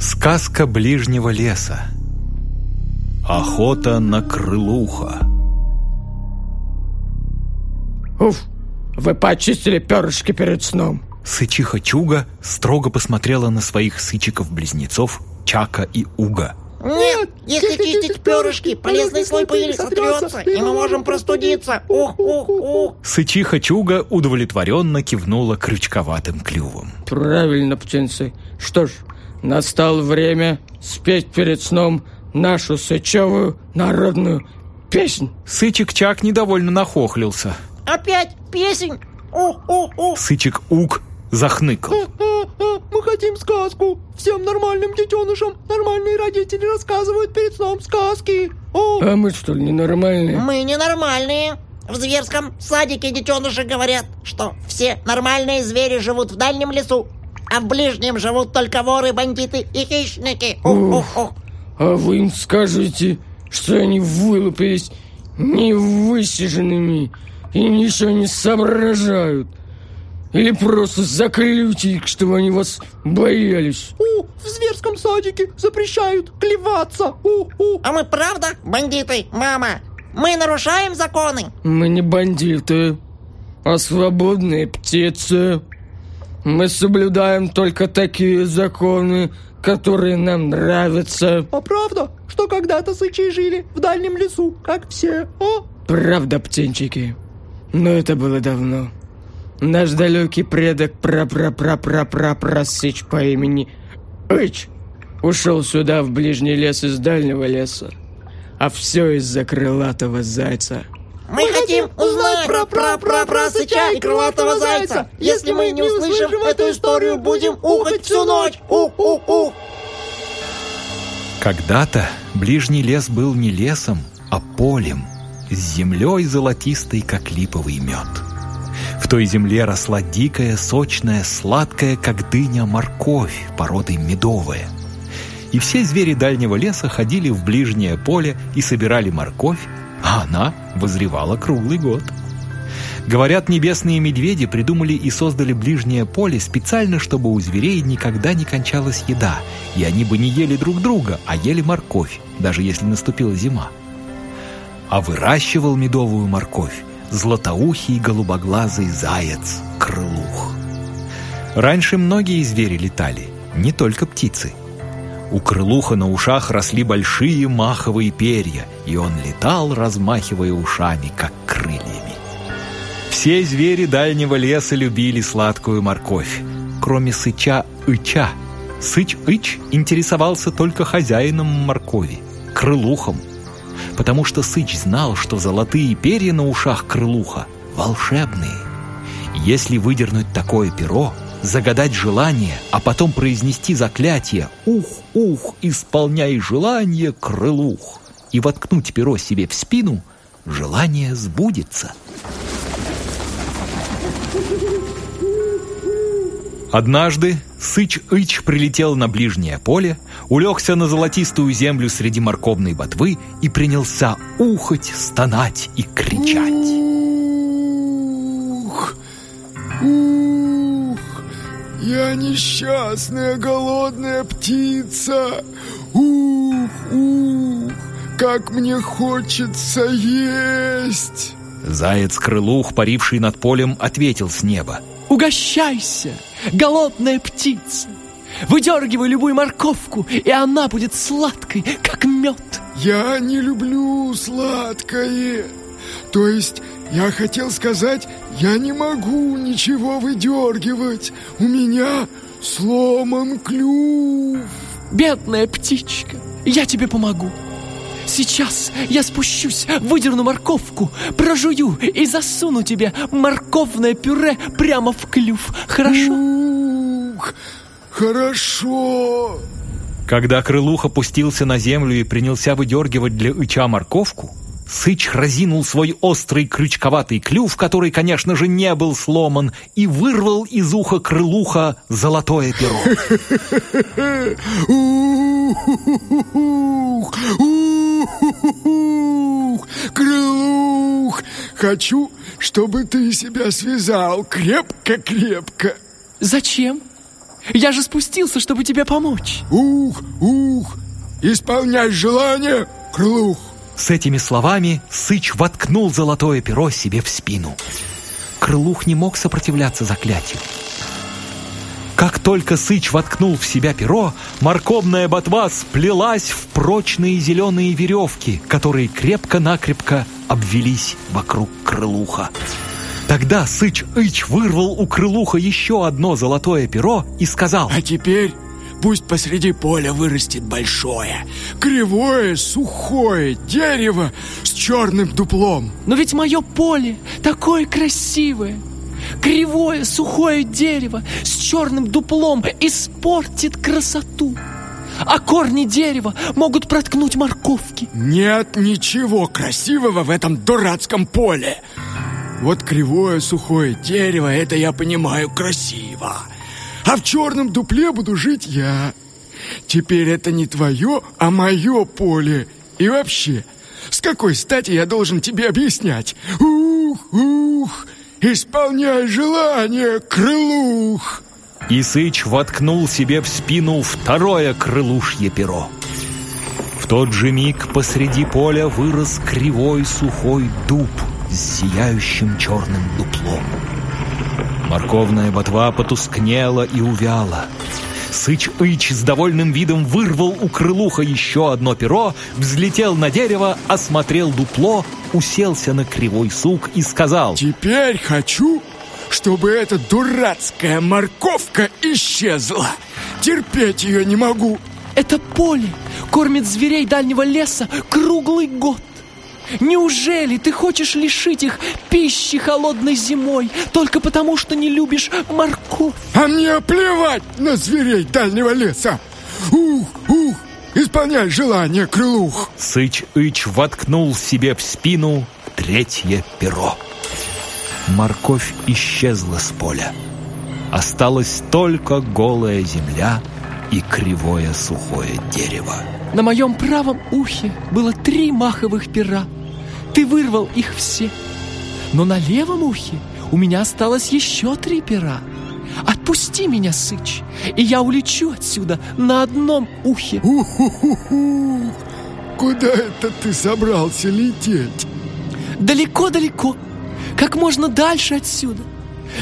Сказка ближнего леса. Охота на крылуха. Уф, вы почистили перышки перед сном. Сычиха Чуга строго посмотрела на своих сычиков-близнецов Чака и Уга. Нет, если чистить перышки, полезный слой пыли сотрется, и мы можем простудиться. Ух, ух, ух. Сычиха Чуга удовлетворенно кивнула крючковатым клювом. Правильно, птенцы. Что ж, настало время спеть перед сном нашу сычевую народную песнь. Сычик Чак недовольно нахохлился. Опять песень. Ух, ух, ух. Сычик Уг захныкал. Мы хотим сказку. Всем нормальным детенышам нормальные родители рассказывают перед сном сказки. О, А мы что ли ненормальные? Мы ненормальные. В зверском садике детеныши говорят, что все нормальные звери живут в дальнем лесу, а в ближнем живут только воры, бандиты и хищники. Ух, ух, ух. А вы им скажете, что они вылупились невысиженными и ничего не соображают. Или просто заклюйте их, чтобы они вас боялись. у, в зверском садике запрещают клеваться. У, у. А мы правда бандиты, мама? Мы нарушаем законы? Мы не бандиты, а свободные птицы. Мы соблюдаем только такие законы, которые нам нравятся. А правда, что когда-то сычи жили в дальнем лесу, как все? О, Правда, птенчики. Но это было давно. Наш далекий предок пра-пра-пра-пра-пра-прасыч по имени Ыч ушел сюда, в ближний лес из дальнего леса. А все из-за крылатого зайца. Мы хотим узнать про про про про сыча и крылатого зайца. Если мы не услышим эту историю, будем ухать всю ночь. Ух, ух, ух. Когда-то ближний лес был не лесом, а полем, с землей золотистой, как липовый мед. В той земле росла дикая, сочная, сладкая, как дыня, морковь, породой медовая. И все звери дальнего леса ходили в ближнее поле и собирали морковь, а она возревала круглый год. Говорят, небесные медведи придумали и создали ближнее поле специально, чтобы у зверей никогда не кончалась еда, и они бы не ели друг друга, а ели морковь, даже если наступила зима. А выращивал медовую морковь златоухий голубоглазый заяц Крылух. Раньше многие звери летали, не только птицы. У Крылуха на ушах росли большие маховые перья, и он летал, размахивая ушами, как крыльями. Все звери дальнего леса любили сладкую морковь, кроме сыча-ыча. Сыч-ыч интересовался только хозяином моркови, крылухом, потому что Сыч знал, что золотые перья на ушах крылуха волшебные. Если выдернуть такое перо, загадать желание, а потом произнести заклятие «Ух, ух, исполняй желание, крылух» и воткнуть перо себе в спину, желание сбудется. Однажды Сыч-Ыч прилетел на ближнее поле, улегся на золотистую землю среди морковной ботвы и принялся ухать, стонать и кричать. Ух, ух, я несчастная голодная птица. Ух, ух, как мне хочется есть. Заяц-крылух, паривший над полем, ответил с неба. Угощайся, голодная птица. Выдергивай любую морковку, и она будет сладкой, как мед. Я не люблю сладкое. То есть, я хотел сказать, я не могу ничего выдергивать. У меня сломан клюв. Бедная птичка, я тебе помогу. Сейчас я спущусь, выдерну морковку, прожую и засуну тебе морковное пюре прямо в клюв. Хорошо? Ух, хорошо. Когда крылух опустился на землю и принялся выдергивать для Ича морковку, Сыч разинул свой острый крючковатый клюв, который, конечно же, не был сломан, и вырвал из уха крылуха золотое перо. Ух, ух, крылух, хочу, чтобы ты себя связал крепко-крепко. Зачем? Я же спустился, чтобы тебе помочь. Ух, ух, исполняй желание, Крылух. С этими словами Сыч воткнул золотое перо себе в спину. Крылух не мог сопротивляться заклятию. Как только Сыч воткнул в себя перо, морковная ботва сплелась в прочные зеленые веревки, которые крепко-накрепко обвелись вокруг крылуха. Тогда Сыч-Ич вырвал у крылуха еще одно золотое перо и сказал А теперь пусть посреди поля вырастет большое, кривое, сухое дерево с черным дуплом. Но ведь мое поле такое красивое. Кривое, сухое дерево с черным дуплом испортит красоту. А корни дерева могут проткнуть морковки. Нет ничего красивого в этом дурацком поле. Вот кривое сухое дерево, это я понимаю красиво. А в черном дупле буду жить я. Теперь это не твое, а мое поле. И вообще, с какой стати я должен тебе объяснять? Ух, ух, исполняй желание, крылух. И Сыч воткнул себе в спину второе крылушье перо. В тот же миг посреди поля вырос кривой сухой дуб с сияющим черным дуплом. Морковная ботва потускнела и увяла. Сыч-Ич с довольным видом вырвал у крылуха еще одно перо, взлетел на дерево, осмотрел дупло, уселся на кривой сук и сказал Теперь хочу, чтобы эта дурацкая морковка исчезла. Терпеть ее не могу. Это поле кормит зверей дальнего леса круглый год. Неужели ты хочешь лишить их пищи холодной зимой только потому, что не любишь морковь? А мне плевать на зверей дальнего леса. Ух, ух, исполняй желание, крылух. Сыч-Ич воткнул себе в спину третье перо. Морковь исчезла с поля. Осталась только голая земля и кривое сухое дерево. На моем правом ухе было три маховых пера. Ты вырвал их все. Но на левом ухе у меня осталось еще три пера. Отпусти меня, Сыч, и я улечу отсюда на одном ухе. Ух-ух-ух. Куда это ты собрался лететь? Далеко-далеко, как можно дальше отсюда.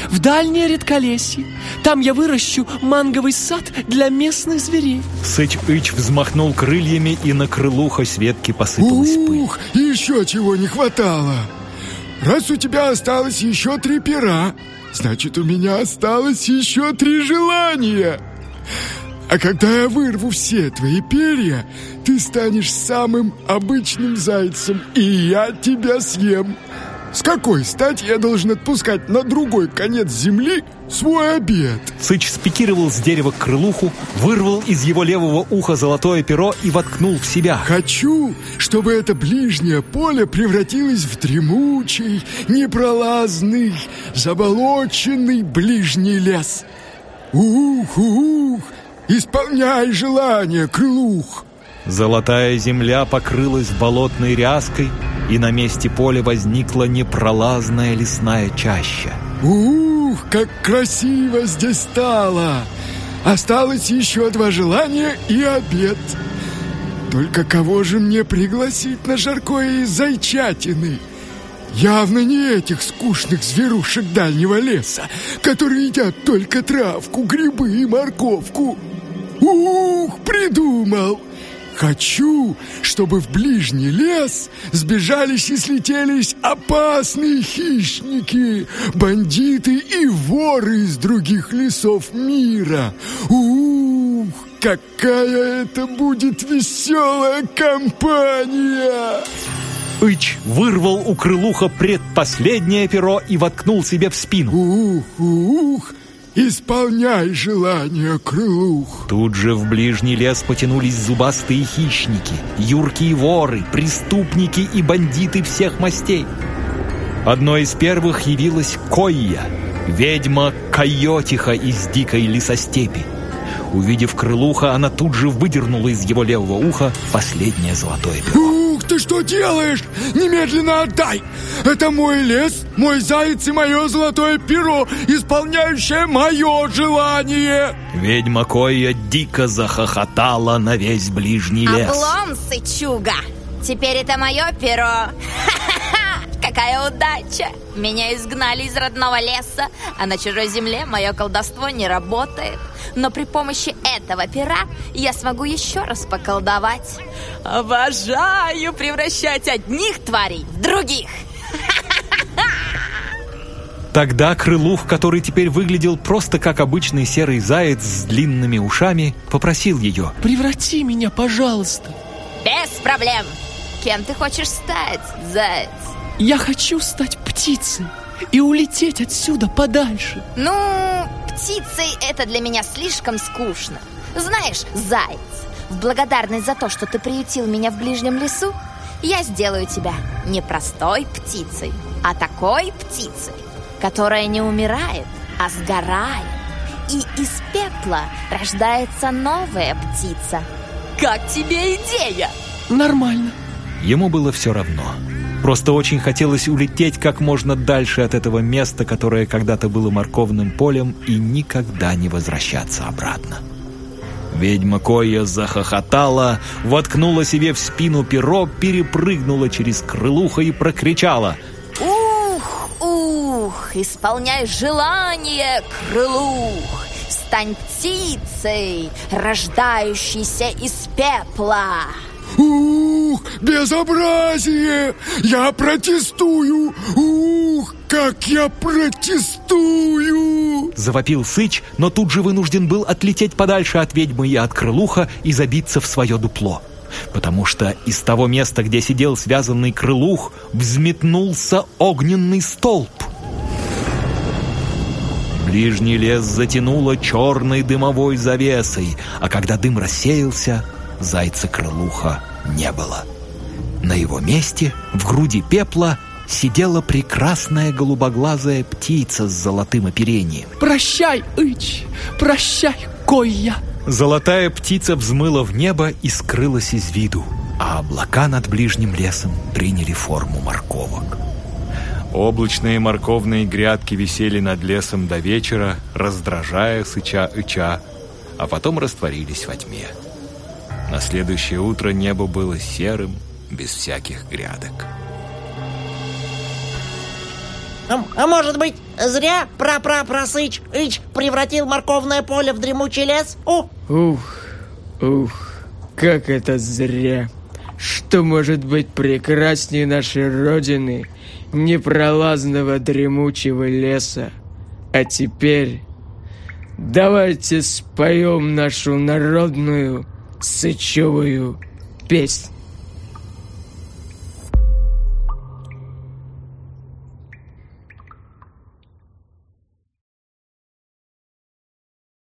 В дальнее редколесье. Там я выращу манговый сад для местных зверей. Сыч-Ич взмахнул крыльями, и на крылухо с ветки посыпалась пыль. Ух, еще чего не хватало. Раз у тебя осталось еще три пера, значит, у меня осталось еще три желания. А когда я вырву все твои перья, ты станешь самым обычным зайцем, и я тебя съем. С какой стати я должен отпускать на другой конец земли свой обед? Сыч спикировал с дерева крылуху, вырвал из его левого уха золотое перо и воткнул в себя. Хочу, чтобы это ближнее поле превратилось в дремучий, непролазный, заболоченный ближний лес. Ух, ух, исполняй желание, крылух. Золотая земля покрылась болотной ряской, и на месте поля возникла непролазная лесная чаща. Ух, как красиво здесь стало! Осталось еще два желания и обед. Только кого же мне пригласить на жаркое из зайчатины? Явно не этих скучных зверушек дальнего леса, которые едят только травку, грибы и морковку. Ух, придумал! Хочу, чтобы в ближний лес сбежались и слетелись опасные хищники, бандиты и воры из других лесов мира. Ух, какая это будет веселая компания! Ич вырвал у крылуха предпоследнее перо и воткнул себе в спину. Ух, ух, исполняй желание, крылух. Тут же в ближний лес потянулись зубастые хищники, юркие воры, преступники и бандиты всех мастей. Одной из первых явилась Койя, ведьма Койотиха из дикой лесостепи. Увидев крылуха, она тут же выдернула из его левого уха последнее золотое перо. Ты что делаешь? Немедленно отдай! Это мой лес, мой заяц и мое золотое перо, исполняющее мое желание!» Ведьма Коя дико захохотала на весь ближний лес. Облом, сычуга! Теперь это мое перо! Какая удача! Меня изгнали из родного леса, а на чужой земле мое колдовство не работает. Но при помощи этого пера я смогу еще раз поколдовать. Обожаю превращать одних тварей в других! Тогда Крылух, который теперь выглядел просто как обычный серый заяц с длинными ушами, попросил ее. Преврати меня, пожалуйста. Без проблем! Кем ты хочешь стать, заяц? Я хочу стать птицей и улететь отсюда подальше. Ну, птицей это для меня слишком скучно. Знаешь, заяц, в благодарность за то, что ты приютил меня в ближнем лесу, я сделаю тебя не простой птицей, а такой птицей, которая не умирает, а сгорает. И из пепла рождается новая птица. Как тебе идея? Нормально. Ему было все равно. Просто очень хотелось улететь как можно дальше от этого места, которое когда-то было морковным полем, и никогда не возвращаться обратно. Ведьма Коя захохотала, воткнула себе в спину перо, перепрыгнула через крылухо и прокричала. Ух, ух, исполняй желание, крылух! Стань птицей, рождающейся из пепла! Ух, безобразие! Я протестую! Ух, как я протестую! Завопил Сыч, но тут же вынужден был отлететь подальше от ведьмы и от крылуха и забиться в свое дупло. Потому что из того места, где сидел связанный крылух, взметнулся огненный столб. Ближний лес затянуло черной дымовой завесой, а когда дым рассеялся, зайца крылуха не было. На его месте, в груди пепла, сидела прекрасная голубоглазая птица с золотым оперением. Прощай, Ич, прощай, Койя. Золотая птица взмыла в небо и скрылась из виду, а облака над ближним лесом приняли форму морковок. Облачные морковные грядки висели над лесом до вечера, раздражая сыча-ыча, а потом растворились во тьме. На следующее утро небо было серым, без всяких грядок. А, а может быть, зря пра-пра-просыч Ич превратил морковное поле в дремучий лес? О, Ух, ух, как это зря. Что может быть прекраснее нашей родины, непролазного дремучего леса? А теперь давайте споем нашу народную сычевую песнь.